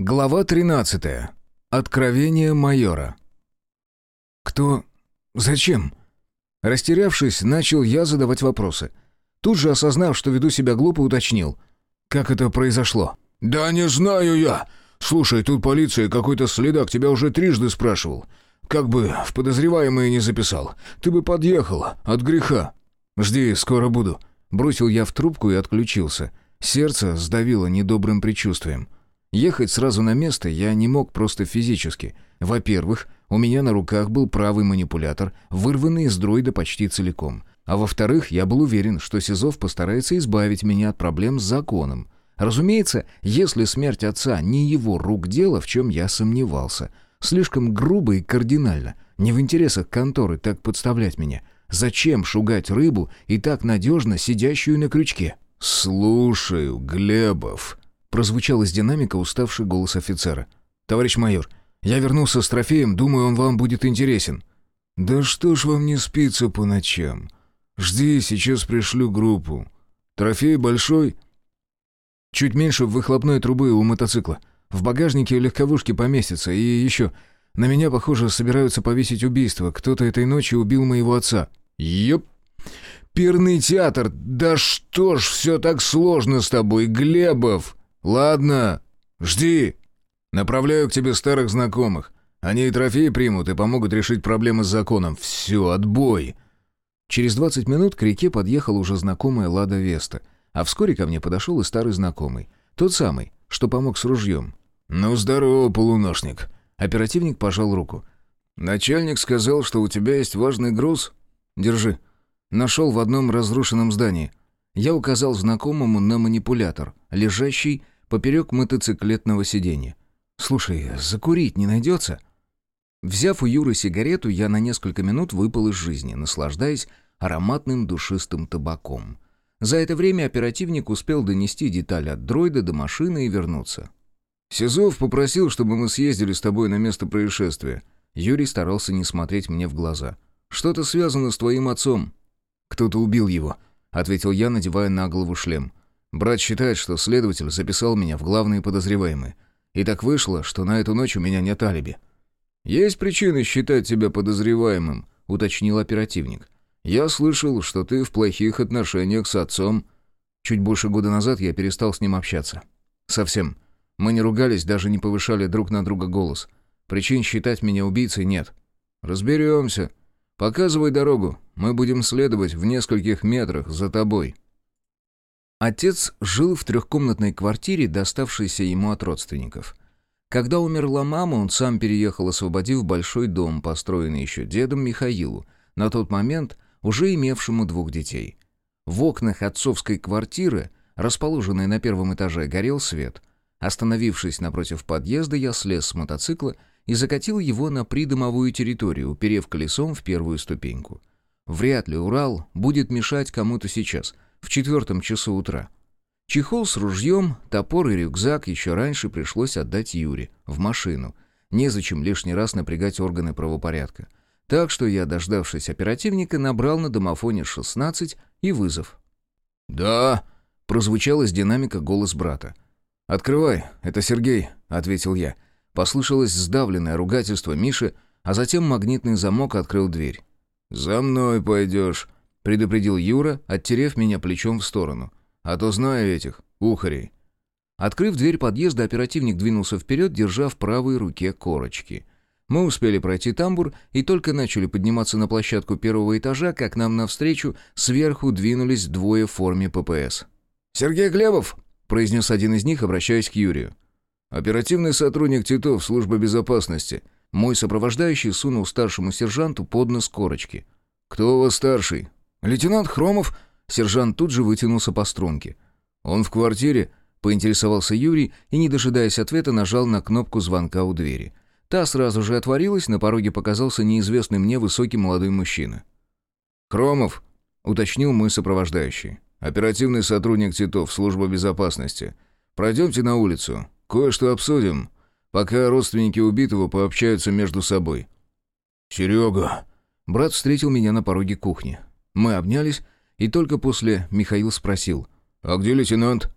Глава 13. Откровение майора. Кто? Зачем? Растерявшись, начал я задавать вопросы. Тут же, осознав, что веду себя глупо, уточнил. Как это произошло? «Да не знаю я. Слушай, тут полиция, какой-то следак тебя уже трижды спрашивал. Как бы в подозреваемые не записал. Ты бы подъехал. От греха». «Жди, скоро буду». Бросил я в трубку и отключился. Сердце сдавило недобрым предчувствием. Ехать сразу на место я не мог просто физически. Во-первых, у меня на руках был правый манипулятор, вырванный из дроида почти целиком. А во-вторых, я был уверен, что Сизов постарается избавить меня от проблем с законом. Разумеется, если смерть отца не его рук дело, в чем я сомневался. Слишком грубо и кардинально. Не в интересах конторы так подставлять меня. Зачем шугать рыбу и так надежно сидящую на крючке? «Слушаю, Глебов», Прозвучал из динамика уставший голос офицера. «Товарищ майор, я вернулся с трофеем, думаю, он вам будет интересен». «Да что ж вам не спится по ночам? Жди, сейчас пришлю группу. Трофей большой?» «Чуть меньше выхлопной трубы у мотоцикла. В багажнике легковушки поместится. И еще, на меня, похоже, собираются повесить убийство. Кто-то этой ночью убил моего отца». «Еп! Пирный театр! Да что ж все так сложно с тобой, Глебов!» «Ладно, жди. Направляю к тебе старых знакомых. Они и трофеи примут и помогут решить проблемы с законом. Все, отбой!» Через 20 минут к реке подъехала уже знакомая Лада Веста, а вскоре ко мне подошел и старый знакомый. Тот самый, что помог с ружьем. «Ну, здорово, полуношник!» Оперативник пожал руку. «Начальник сказал, что у тебя есть важный груз?» «Держи. Нашел в одном разрушенном здании. Я указал знакомому на манипулятор, лежащий поперек мотоциклетного сиденья. «Слушай, закурить не найдется?» Взяв у Юры сигарету, я на несколько минут выпал из жизни, наслаждаясь ароматным душистым табаком. За это время оперативник успел донести деталь от дроида до машины и вернуться. «Сизов попросил, чтобы мы съездили с тобой на место происшествия». Юрий старался не смотреть мне в глаза. «Что-то связано с твоим отцом». «Кто-то убил его», — ответил я, надевая на голову шлем. «Брат считает, что следователь записал меня в главные подозреваемые. И так вышло, что на эту ночь у меня нет алиби». «Есть причины считать тебя подозреваемым», — уточнил оперативник. «Я слышал, что ты в плохих отношениях с отцом». Чуть больше года назад я перестал с ним общаться. Совсем. Мы не ругались, даже не повышали друг на друга голос. Причин считать меня убийцей нет. «Разберемся», «Показывай дорогу, мы будем следовать в нескольких метрах за тобой». Отец жил в трехкомнатной квартире, доставшейся ему от родственников. Когда умерла мама, он сам переехал, освободив большой дом, построенный еще дедом Михаилу, на тот момент уже имевшему двух детей. В окнах отцовской квартиры, расположенной на первом этаже, горел свет. Остановившись напротив подъезда, я слез с мотоцикла и закатил его на придомовую территорию, уперев колесом в первую ступеньку. Вряд ли Урал будет мешать кому-то сейчас, в четвертом часу утра. Чехол с ружьем, топор и рюкзак еще раньше пришлось отдать Юре, в машину. Незачем лишний раз напрягать органы правопорядка. Так что я, дождавшись оперативника, набрал на домофоне 16 и вызов. «Да», — прозвучал из динамика голос брата. «Открывай, это Сергей», — ответил я. Послышалось сдавленное ругательство Миши, а затем магнитный замок открыл дверь. «За мной пойдешь», — предупредил Юра, оттерев меня плечом в сторону. «А то знаю этих, ухарей». Открыв дверь подъезда, оперативник двинулся вперед, держа в правой руке корочки. Мы успели пройти тамбур и только начали подниматься на площадку первого этажа, как нам навстречу сверху двинулись двое в форме ППС. «Сергей Глебов!» — произнес один из них, обращаясь к Юрию. Оперативный сотрудник Титов, службы безопасности. Мой сопровождающий сунул старшему сержанту под нос корочки. «Кто у вас старший?» «Лейтенант Хромов». Сержант тут же вытянулся по струнке. «Он в квартире?» — поинтересовался Юрий и, не дожидаясь ответа, нажал на кнопку звонка у двери. Та сразу же отворилась, на пороге показался неизвестный мне высокий молодой мужчина. «Хромов», — уточнил мой сопровождающий. «Оперативный сотрудник Титов, служба безопасности. Пройдемте на улицу. Кое-что обсудим, пока родственники убитого пообщаются между собой». «Серега!» Брат встретил меня на пороге кухни. Мы обнялись, и только после Михаил спросил. «А где лейтенант?»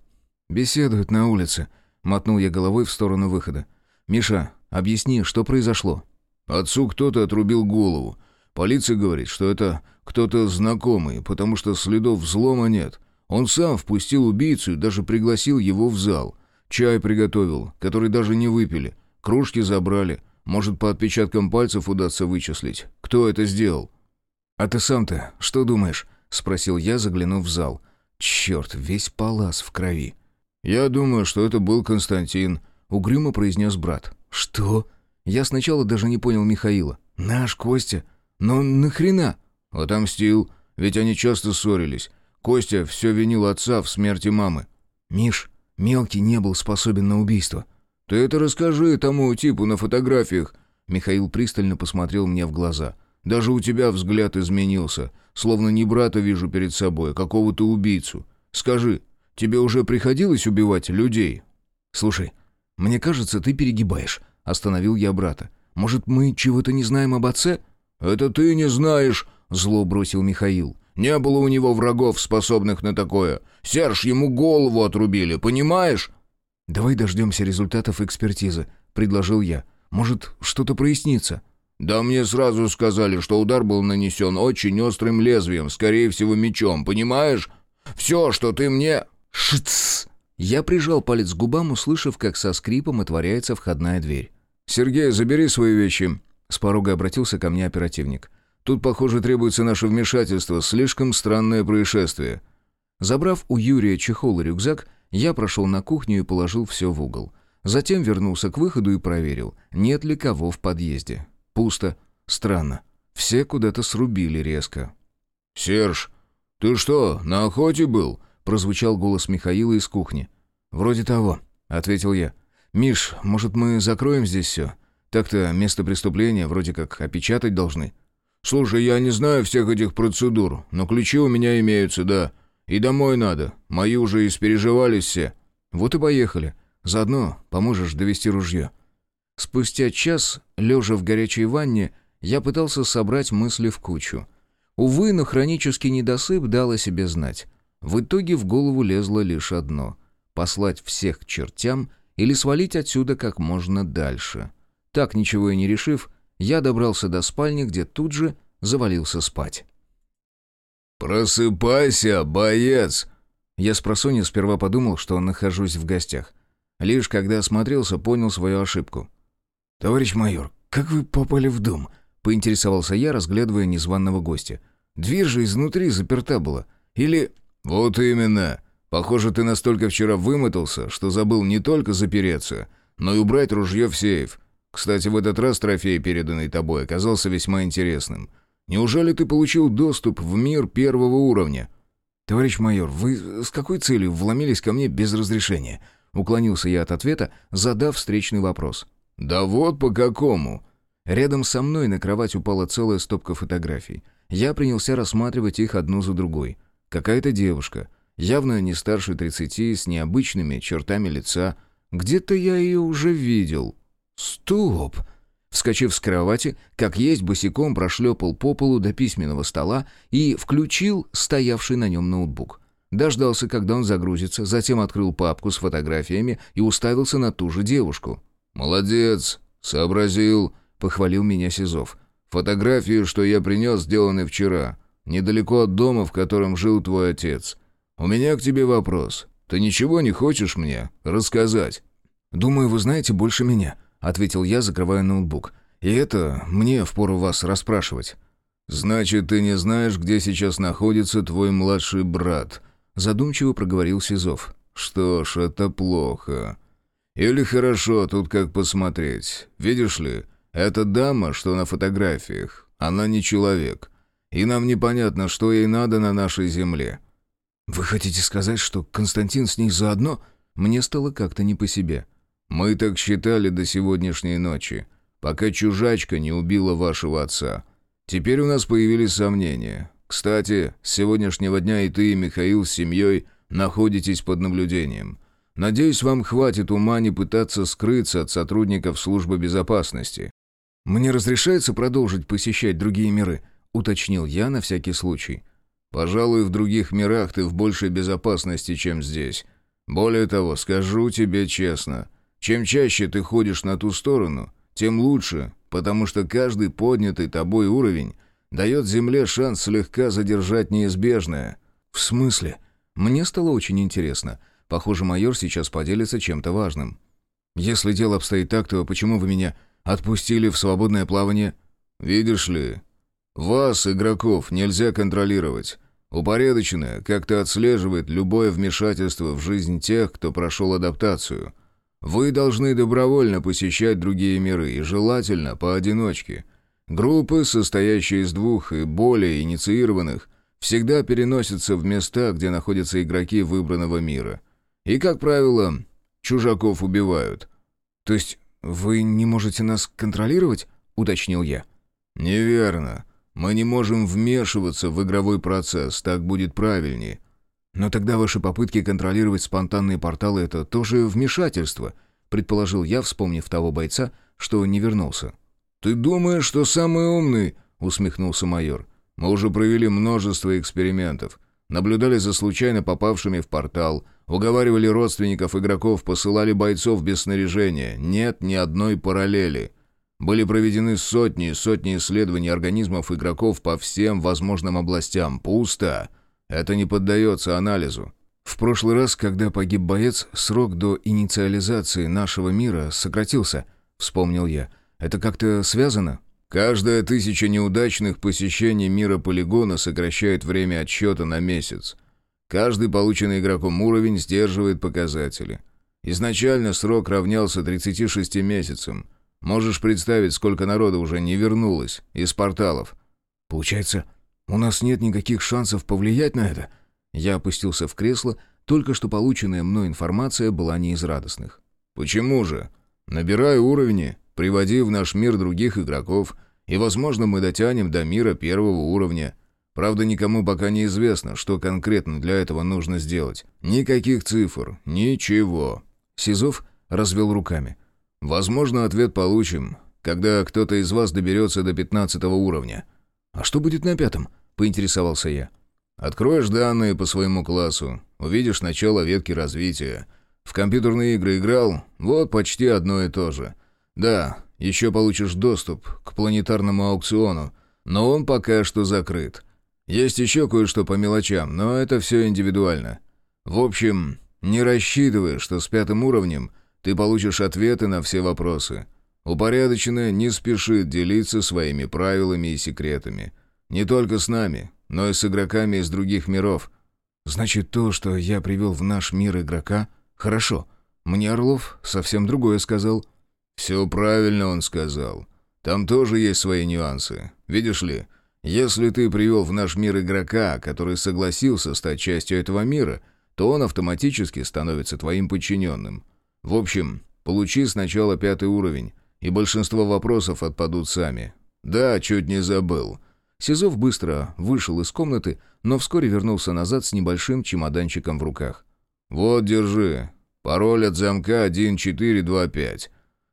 «Беседуют на улице», — мотнул я головой в сторону выхода. «Миша, объясни, что произошло?» «Отцу кто-то отрубил голову. Полиция говорит, что это кто-то знакомый, потому что следов взлома нет. Он сам впустил убийцу и даже пригласил его в зал. Чай приготовил, который даже не выпили. Кружки забрали. Может, по отпечаткам пальцев удастся вычислить. Кто это сделал?» «А ты сам-то что думаешь?» — спросил я, заглянув в зал. «Черт, весь палас в крови». «Я думаю, что это был Константин», — угрюмо произнес брат. «Что?» Я сначала даже не понял Михаила. «Наш Костя? Но нахрена?» «Отомстил, ведь они часто ссорились. Костя все винил отца в смерти мамы». «Миш, мелкий не был способен на убийство». «Ты это расскажи тому типу на фотографиях». Михаил пристально посмотрел мне в глаза. «Даже у тебя взгляд изменился. Словно не брата вижу перед собой, а какого-то убийцу. Скажи, тебе уже приходилось убивать людей?» «Слушай, мне кажется, ты перегибаешь», — остановил я брата. «Может, мы чего-то не знаем об отце?» «Это ты не знаешь», — зло бросил Михаил. «Не было у него врагов, способных на такое. Серж, ему голову отрубили, понимаешь?» «Давай дождемся результатов экспертизы», — предложил я. «Может, что-то прояснится?» «Да мне сразу сказали, что удар был нанесен очень острым лезвием, скорее всего, мечом, понимаешь? Все, что ты мне...» «Шиц!» Я прижал палец к губам, услышав, как со скрипом отворяется входная дверь. «Сергей, забери свои вещи», — с порога обратился ко мне оперативник. «Тут, похоже, требуется наше вмешательство. Слишком странное происшествие». Забрав у Юрия чехол и рюкзак, я прошел на кухню и положил все в угол. Затем вернулся к выходу и проверил, нет ли кого в подъезде. Пусто. Странно. Все куда-то срубили резко. «Серж, ты что, на охоте был?» — прозвучал голос Михаила из кухни. «Вроде того», — ответил я. «Миш, может, мы закроем здесь все? Так-то место преступления вроде как опечатать должны». «Слушай, я не знаю всех этих процедур, но ключи у меня имеются, да. И домой надо. Мои уже испереживались все». «Вот и поехали. Заодно поможешь довести ружье». Спустя час, лежа в горячей ванне, я пытался собрать мысли в кучу. Увы, но хронический недосып дал о себе знать. В итоге в голову лезло лишь одно — послать всех к чертям или свалить отсюда как можно дальше. Так, ничего и не решив, я добрался до спальни, где тут же завалился спать. «Просыпайся, боец!» Я с просонья сперва подумал, что нахожусь в гостях. Лишь когда осмотрелся, понял свою ошибку. «Товарищ майор, как вы попали в дом?» — поинтересовался я, разглядывая незваного гостя. «Дверь же изнутри заперта была. Или...» «Вот именно. Похоже, ты настолько вчера вымотался, что забыл не только запереться, но и убрать ружье в сейф. Кстати, в этот раз трофей, переданный тобой, оказался весьма интересным. Неужели ты получил доступ в мир первого уровня?» «Товарищ майор, вы с какой целью вломились ко мне без разрешения?» Уклонился я от ответа, задав встречный вопрос. «Да вот по какому!» Рядом со мной на кровать упала целая стопка фотографий. Я принялся рассматривать их одну за другой. Какая-то девушка, явно не старше тридцати, с необычными чертами лица. Где-то я ее уже видел. «Стоп!» Вскочив с кровати, как есть, босиком прошлепал по полу до письменного стола и включил стоявший на нем ноутбук. Дождался, когда он загрузится, затем открыл папку с фотографиями и уставился на ту же девушку. «Молодец, сообразил», — похвалил меня Сизов. «Фотографии, что я принес, сделаны вчера, недалеко от дома, в котором жил твой отец. У меня к тебе вопрос. Ты ничего не хочешь мне рассказать?» «Думаю, вы знаете больше меня», ответил я, закрывая ноутбук. «И это мне впору вас расспрашивать». «Значит, ты не знаешь, где сейчас находится твой младший брат?» Задумчиво проговорил Сизов. «Что ж, это плохо. Или хорошо, тут как посмотреть. Видишь ли, эта дама, что на фотографиях, она не человек. И нам непонятно, что ей надо на нашей земле». «Вы хотите сказать, что Константин с ней заодно?» Мне стало как-то не по себе. Мы так считали до сегодняшней ночи, пока чужачка не убила вашего отца. Теперь у нас появились сомнения. Кстати, с сегодняшнего дня и ты, и Михаил с семьей находитесь под наблюдением. Надеюсь, вам хватит ума не пытаться скрыться от сотрудников службы безопасности». «Мне разрешается продолжить посещать другие миры?» — уточнил я на всякий случай. «Пожалуй, в других мирах ты в большей безопасности, чем здесь. Более того, скажу тебе честно, чем чаще ты ходишь на ту сторону, тем лучше, потому что каждый поднятый тобой уровень дает Земле шанс слегка задержать неизбежное». «В смысле?» Мне стало очень интересно. Похоже, майор сейчас поделится чем-то важным. «Если дело обстоит так, то почему вы меня отпустили в свободное плавание?» «Видишь ли, вас, игроков, нельзя контролировать. Упорядоченное как-то отслеживает любое вмешательство в жизнь тех, кто прошел адаптацию. Вы должны добровольно посещать другие миры, и желательно поодиночке. Группы, состоящие из двух и более инициированных, всегда переносятся в места, где находятся игроки выбранного мира. И, как правило, чужаков убивают. «То есть вы не можете нас контролировать?» — уточнил я. «Неверно. Мы не можем вмешиваться в игровой процесс, так будет правильнее. Но тогда ваши попытки контролировать спонтанные порталы — это тоже вмешательство, предположил я, вспомнив того бойца, что не вернулся. «Ты думаешь, что самый умный?» — усмехнулся майор. «Мы уже провели множество экспериментов. Наблюдали за случайно попавшими в портал, уговаривали родственников игроков, посылали бойцов без снаряжения. Нет ни одной параллели. Были проведены сотни и сотни исследований организмов игроков по всем возможным областям. Пусто. Это не поддается анализу. В прошлый раз, когда погиб боец, срок до инициализации нашего мира сократился, вспомнил я. Это как-то связано? Каждая тысяча неудачных посещений мира полигона сокращает время отсчета на месяц. Каждый полученный игроком уровень сдерживает показатели. Изначально срок равнялся 36 месяцам – Можешь представить, сколько народа уже не вернулось из порталов?» «Получается, у нас нет никаких шансов повлиять на это?» Я опустился в кресло, только что полученная мной информация была не из радостных. «Почему же? Набирай уровни, приводи в наш мир других игроков, и, возможно, мы дотянем до мира первого уровня. Правда, никому пока не известно, что конкретно для этого нужно сделать. Никаких цифр, ничего». Сизов развел руками. Возможно, ответ получим, когда кто-то из вас доберется до пятнадцатого уровня. А что будет на пятом? Поинтересовался я. Откроешь данные по своему классу, увидишь начало ветки развития. В компьютерные игры играл? Вот почти одно и то же. Да, еще получишь доступ к планетарному аукциону, но он пока что закрыт. Есть еще кое-что по мелочам, но это все индивидуально. В общем, не рассчитывай, что с пятым уровнем ты получишь ответы на все вопросы. Упорядоченное не спешит делиться своими правилами и секретами. Не только с нами, но и с игроками из других миров. Значит, то, что я привел в наш мир игрока, хорошо. Мне Орлов совсем другое сказал. Все правильно он сказал. Там тоже есть свои нюансы. Видишь ли, если ты привел в наш мир игрока, который согласился стать частью этого мира, то он автоматически становится твоим подчиненным. В общем, получи сначала пятый уровень, и большинство вопросов отпадут сами. Да, чуть не забыл». Сизов быстро вышел из комнаты, но вскоре вернулся назад с небольшим чемоданчиком в руках. «Вот, держи. Пароль от замка 1425.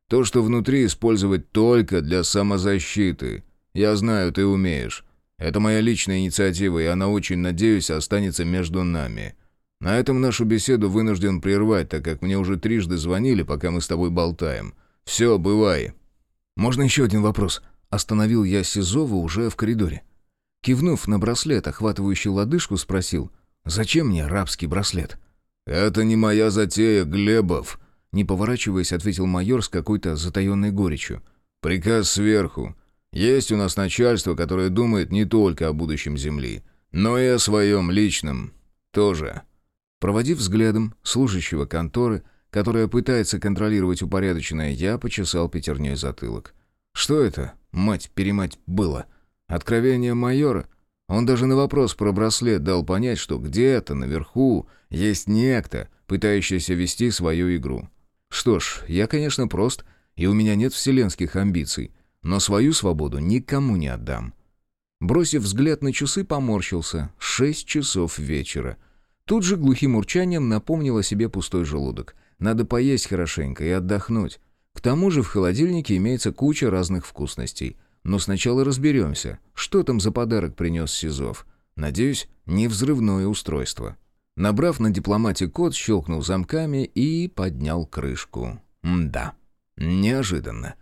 То, что внутри, использовать только для самозащиты. Я знаю, ты умеешь. Это моя личная инициатива, и она, очень надеюсь, останется между нами. На этом нашу беседу вынужден прервать, так как мне уже трижды звонили, пока мы с тобой болтаем. Все, бывай». «Можно еще один вопрос?» Остановил я Сизова уже в коридоре. Кивнув на браслет, охватывающий лодыжку, спросил, «Зачем мне рабский браслет?» «Это не моя затея, Глебов», не поворачиваясь, ответил майор с какой-то затаенной горечью. «Приказ сверху. Есть у нас начальство, которое думает не только о будущем Земли, но и о своем личном тоже. Проводив взглядом служащего конторы, которая пытается контролировать упорядоченное, я почесал пятерней затылок. Что это, мать-перемать, было? Откровение майора? Он даже на вопрос про браслет дал понять, что где-то наверху есть некто, пытающийся вести свою игру. Что ж, я, конечно, прост, и у меня нет вселенских амбиций, но свою свободу никому не отдам. Бросив взгляд на часы, поморщился. Шесть часов вечера — Тут же глухим урчанием напомнил о себе пустой желудок. Надо поесть хорошенько и отдохнуть. К тому же в холодильнике имеется куча разных вкусностей. Но сначала разберемся, что там за подарок принес Сизов. Надеюсь, не взрывное устройство. Набрав на дипломате код, щелкнул замками и поднял крышку. М-да, неожиданно.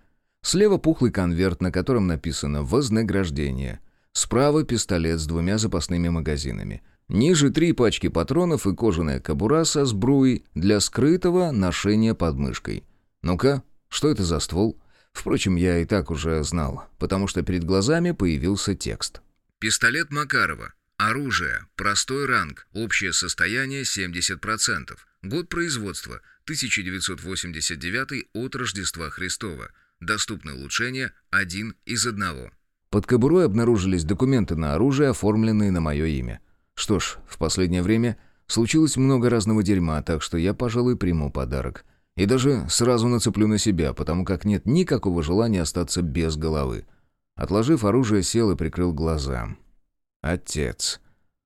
Слева пухлый конверт, на котором написано «Вознаграждение». Справа пистолет с двумя запасными магазинами. Ниже три пачки патронов и кожаная кобура со сбруей для скрытого ношения под мышкой. Ну-ка, что это за ствол? Впрочем, я и так уже знал, потому что перед глазами появился текст. Пистолет Макарова. Оружие. Простой ранг. Общее состояние 70%. Год производства. 1989 от Рождества Христова. Доступны улучшения один из одного. Под кобурой обнаружились документы на оружие, оформленные на мое имя. Что ж, в последнее время случилось много разного дерьма, так что я, пожалуй, приму подарок. И даже сразу нацеплю на себя, потому как нет никакого желания остаться без головы. Отложив оружие, сел и прикрыл глаза. Отец.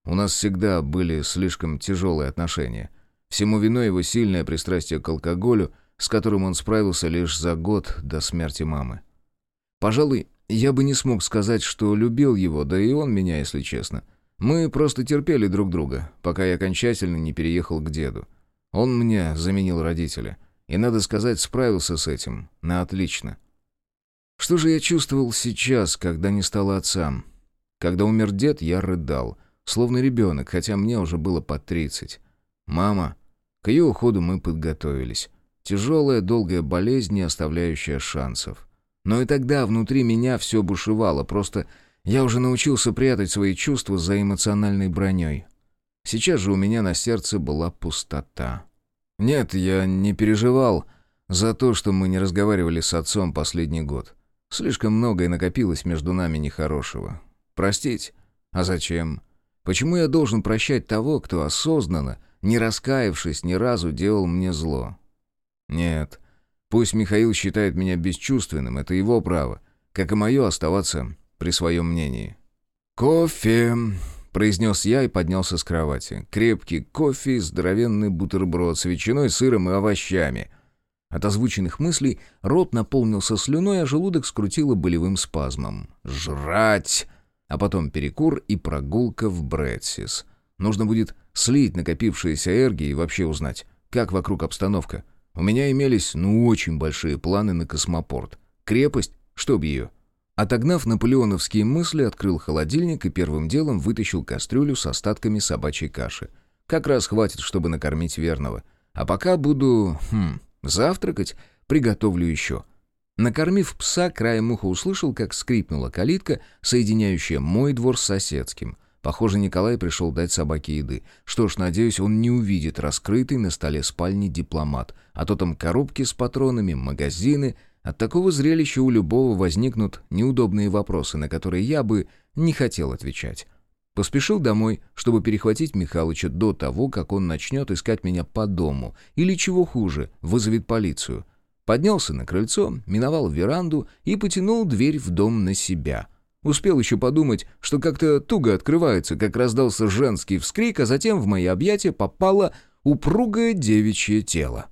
У нас всегда были слишком тяжелые отношения. Всему виной его сильное пристрастие к алкоголю, с которым он справился лишь за год до смерти мамы. Пожалуй, я бы не смог сказать, что любил его, да и он меня, если честно. Мы просто терпели друг друга, пока я окончательно не переехал к деду. Он мне заменил родителя. И, надо сказать, справился с этим. На отлично. Что же я чувствовал сейчас, когда не стало отцам? Когда умер дед, я рыдал, словно ребенок, хотя мне уже было под тридцать. Мама. К ее уходу мы подготовились. Тяжелая, долгая болезнь, не оставляющая шансов. Но и тогда внутри меня все бушевало, просто я уже научился прятать свои чувства за эмоциональной броней. Сейчас же у меня на сердце была пустота. Нет, я не переживал за то, что мы не разговаривали с отцом последний год. Слишком многое накопилось между нами нехорошего. Простить? А зачем? Почему я должен прощать того, кто осознанно, не раскаявшись ни разу, делал мне зло? Нет. Пусть Михаил считает меня бесчувственным, это его право, как и мое оставаться при своем мнении. «Кофе!» — произнес я и поднялся с кровати. Крепкий кофе здоровенный бутерброд с ветчиной, сыром и овощами — от озвученных мыслей рот наполнился слюной, а желудок скрутило болевым спазмом. «Жрать!» А потом перекур и прогулка в Брэдсис. Нужно будет слить накопившиеся энергии и вообще узнать, как вокруг обстановка. У меня имелись, ну, очень большие планы на космопорт. Крепость? Чтоб ее. Отогнав наполеоновские мысли, открыл холодильник и первым делом вытащил кастрюлю с остатками собачьей каши. Как раз хватит, чтобы накормить верного. А пока буду... Хм, Завтракать приготовлю еще. Накормив пса, краем уха услышал, как скрипнула калитка, соединяющая мой двор с соседским. Похоже, Николай пришел дать собаке еды. Что ж, надеюсь, он не увидит раскрытый на столе спальни дипломат. А то там коробки с патронами, магазины. От такого зрелища у любого возникнут неудобные вопросы, на которые я бы не хотел отвечать. Поспешил домой, чтобы перехватить Михалыча до того, как он начнет искать меня по дому, или, чего хуже, вызовет полицию. Поднялся на крыльцо, миновал веранду и потянул дверь в дом на себя. Успел еще подумать, что как-то туго открывается, как раздался женский вскрик, а затем в мои объятия попало упругое девичье тело.